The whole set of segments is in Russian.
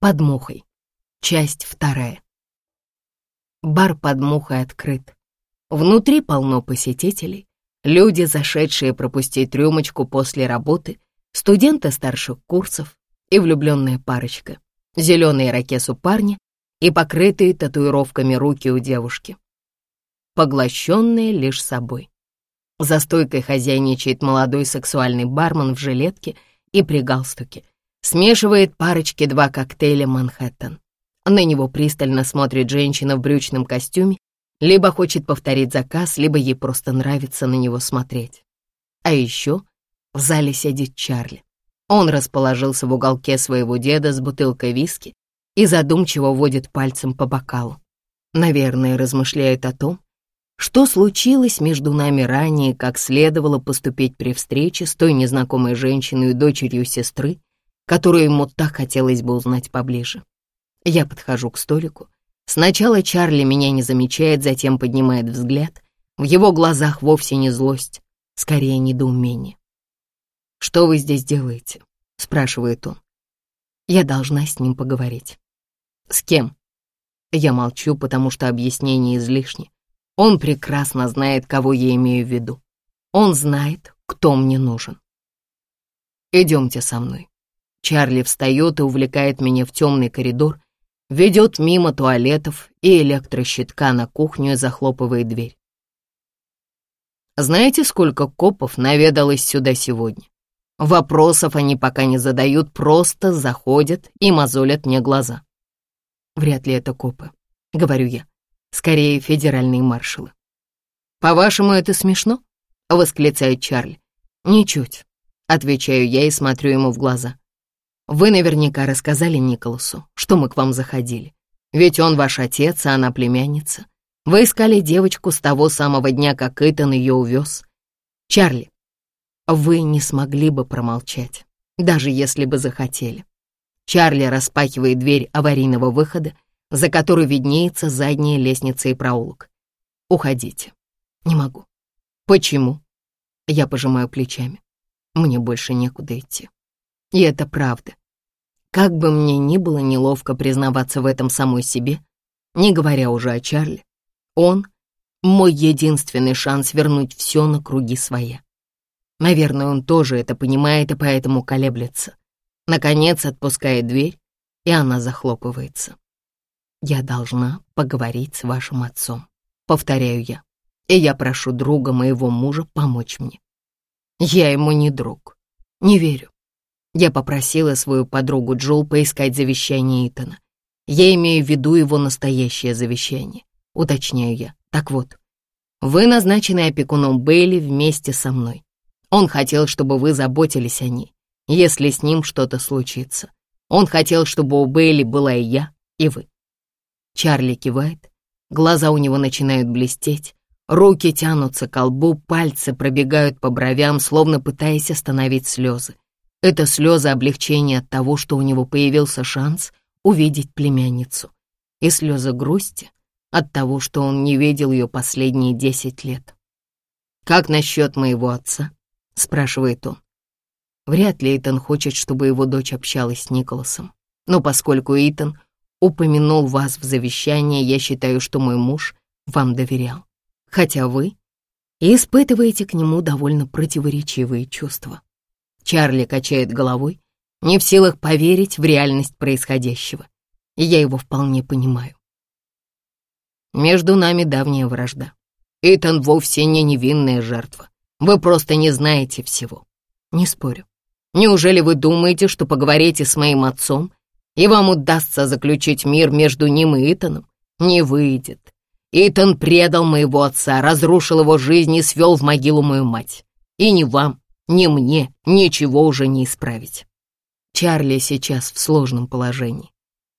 Под мухой. Часть вторая. Бар под мухой открыт. Внутри полно посетителей, люди, зашедшие пропустить рюмочку после работы, студенты старших курсов и влюбленная парочка, зеленые ракес у парня и покрытые татуировками руки у девушки. Поглощенные лишь собой. За стойкой хозяйничает молодой сексуальный бармен в жилетке и при галстуке. Смешивает парочки два коктейля «Манхэттен». На него пристально смотрит женщина в брючном костюме, либо хочет повторить заказ, либо ей просто нравится на него смотреть. А еще в зале сидит Чарли. Он расположился в уголке своего деда с бутылкой виски и задумчиво водит пальцем по бокалу. Наверное, размышляет о том, что случилось между нами ранее, как следовало поступить при встрече с той незнакомой женщиной и дочерью сестры, которую ему так хотелось бы узнать поближе. Я подхожу к столику. Сначала Чарли меня не замечает, затем поднимает взгляд. В его глазах вовсе не злость, скорее недоумение. «Что вы здесь делаете?» — спрашивает он. Я должна с ним поговорить. «С кем?» Я молчу, потому что объяснение излишне. Он прекрасно знает, кого я имею в виду. Он знает, кто мне нужен. «Идемте со мной». Чарли встает и увлекает меня в темный коридор, ведет мимо туалетов и электрощитка на кухню и захлопывает дверь. Знаете, сколько копов наведалось сюда сегодня? Вопросов они пока не задают, просто заходят и мозолят мне глаза. Вряд ли это копы, говорю я. Скорее, федеральные маршалы. «По-вашему, это смешно?» — восклицает Чарли. «Ничуть», — отвечаю я и смотрю ему в глаза. Вы наверняка рассказали Николасу, что мы к вам заходили. Ведь он ваш отец, а она племянница. Вы искали девочку с того самого дня, как Итан ее увез. Чарли, вы не смогли бы промолчать, даже если бы захотели. Чарли распахивает дверь аварийного выхода, за которой виднеется задняя лестница и проулок. Уходите. Не могу. Почему? Я пожимаю плечами. Мне больше некуда идти. И это правда. Как бы мне ни было неловко признаваться в этом самой себе, не говоря уже о Чарли, он — мой единственный шанс вернуть все на круги своя. Наверное, он тоже это понимает и поэтому колеблется. Наконец отпускает дверь, и она захлопывается. «Я должна поговорить с вашим отцом», — повторяю я, и я прошу друга моего мужа помочь мне. Я ему не друг, не верю. Я попросила свою подругу Джул поискать завещание Итана. Я имею в виду его настоящее завещание, уточняю я. Так вот, вы назначены опекуном Бейли вместе со мной. Он хотел, чтобы вы заботились о ней, если с ним что-то случится. Он хотел, чтобы у Бейли была и я, и вы. Чарли кивает, глаза у него начинают блестеть, руки тянутся к лбу, пальцы пробегают по бровям, словно пытаясь остановить слезы. Это слезы облегчения от того, что у него появился шанс увидеть племянницу, и слезы грусти от того, что он не видел ее последние десять лет. «Как насчет моего отца?» — спрашивает он. Вряд ли Итан хочет, чтобы его дочь общалась с Николасом. Но поскольку Итан упомянул вас в завещании, я считаю, что мой муж вам доверял. Хотя вы испытываете к нему довольно противоречивые чувства. Чарли качает головой, не в силах поверить в реальность происходящего. И я его вполне понимаю. Между нами давняя вражда. Итан вовсе не невинная жертва. Вы просто не знаете всего. Не спорю. Неужели вы думаете, что поговорите с моим отцом, и вам удастся заключить мир между ним и Итаном? Не выйдет. Итан предал моего отца, разрушил его жизнь и свел в могилу мою мать. И не вам, ни мне ничего уже не исправить. Чарли сейчас в сложном положении.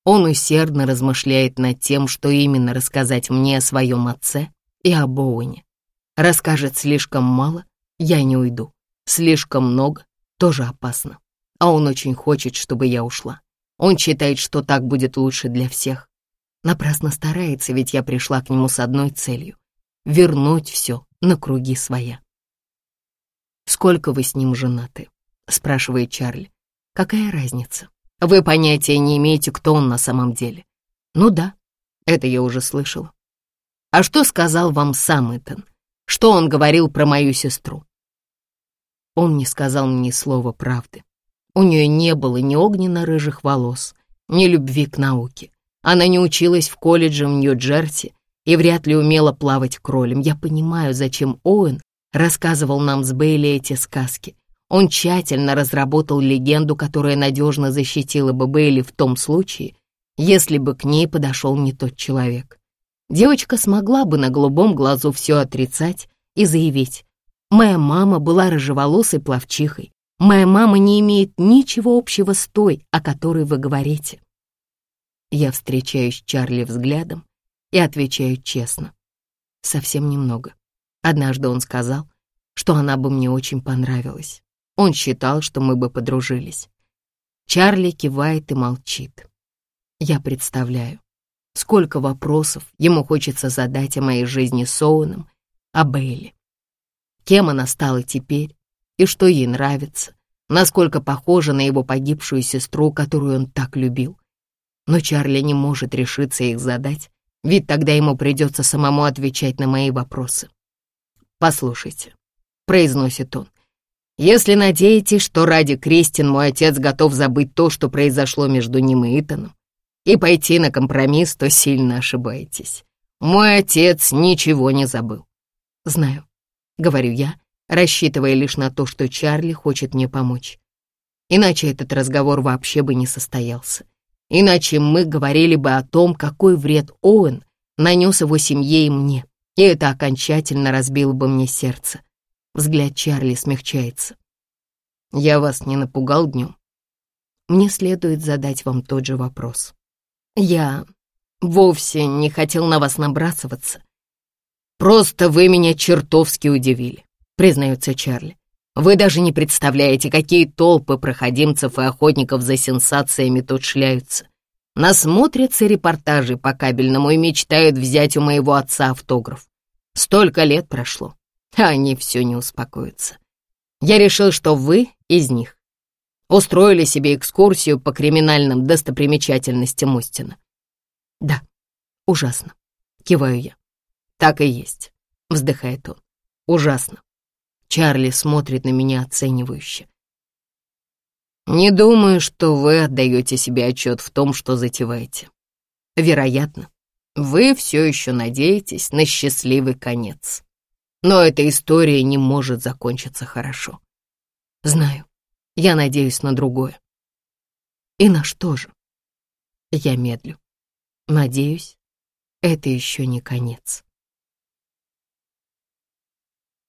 Он усердно размышляет над тем, что именно рассказать мне о своем отце и о Боуне. Расскажет слишком мало, я не уйду. Слишком много, тоже опасно. А он очень хочет, чтобы я ушла. Он считает, что так будет лучше для всех. Напрасно старается, ведь я пришла к нему с одной целью — вернуть все на круги своя. «Сколько вы с ним женаты?» — спрашивает Чарли. «Какая разница? Вы понятия не имеете, кто он на самом деле. Ну да, это я уже слышала. А что сказал вам сам Итан? Что он говорил про мою сестру? Он не сказал мне ни слова правды. У нее не было ни огненно-рыжих волос, ни любви к науке. Она не училась в колледже в Нью-Джерси и вряд ли умела плавать кролем. Я понимаю, зачем Оуэн рассказывал нам с Бейли эти сказки. Он тщательно разработал легенду, которая надежно защитила бы Бейли в том случае, если бы к ней подошел не тот человек. Девочка смогла бы на голубом глазу все отрицать и заявить, «Моя мама была рыжеволосой плавчихой. Моя мама не имеет ничего общего с той, о которой вы говорите». Я встречаюсь с Чарли взглядом и отвечаю честно. Совсем немного. Однажды он сказал, что она бы мне очень понравилась. Он считал, что мы бы подружились. Чарли кивает и молчит. Я представляю, сколько вопросов ему хочется задать о моей жизни с Оуэном, о Бейли. Кем она стала теперь и что ей нравится, насколько похожа на его погибшую сестру, которую он так любил. Но Чарли не может решиться их задать, ведь тогда ему придется самому отвечать на мои вопросы. «Послушайте», — произносит он, «если надеетесь, что ради Кристин мой отец готов забыть то, что произошло между ним и Итаном, и пойти на компромисс, то сильно ошибаетесь. Мой отец ничего не забыл. Знаю, говорю я, рассчитывая лишь на то, что Чарли хочет мне помочь. Иначе этот разговор вообще бы не состоялся. Иначе мы говорили бы о том, какой вред Оуэн нанес его семье и мне, и это окончательно разбило бы мне сердце. Взгляд Чарли смягчается. Я вас не напугал днем? Мне следует задать вам тот же вопрос. Я вовсе не хотел на вас набрасываться. Просто вы меня чертовски удивили, признается Чарли. Вы даже не представляете, какие толпы проходимцев и охотников за сенсациями тут шляются. Насмотрятся репортажи по кабельному и мечтают взять у моего отца автограф. Столько лет прошло, а они все не успокоятся. Я решил, что вы из них. Устроили себе экскурсию по криминальным достопримечательностям Устина. Да, ужасно, киваю я. Так и есть, вздыхает он. Ужасно. Чарли смотрит на меня оценивающе. Не думаю, что вы отдаете себе отчет в том, что затеваете. Вероятно, вы все еще надеетесь на счастливый конец. Но эта история не может закончиться хорошо. Знаю, я надеюсь на другое. И на что же? Я медлю. Надеюсь, это еще не конец.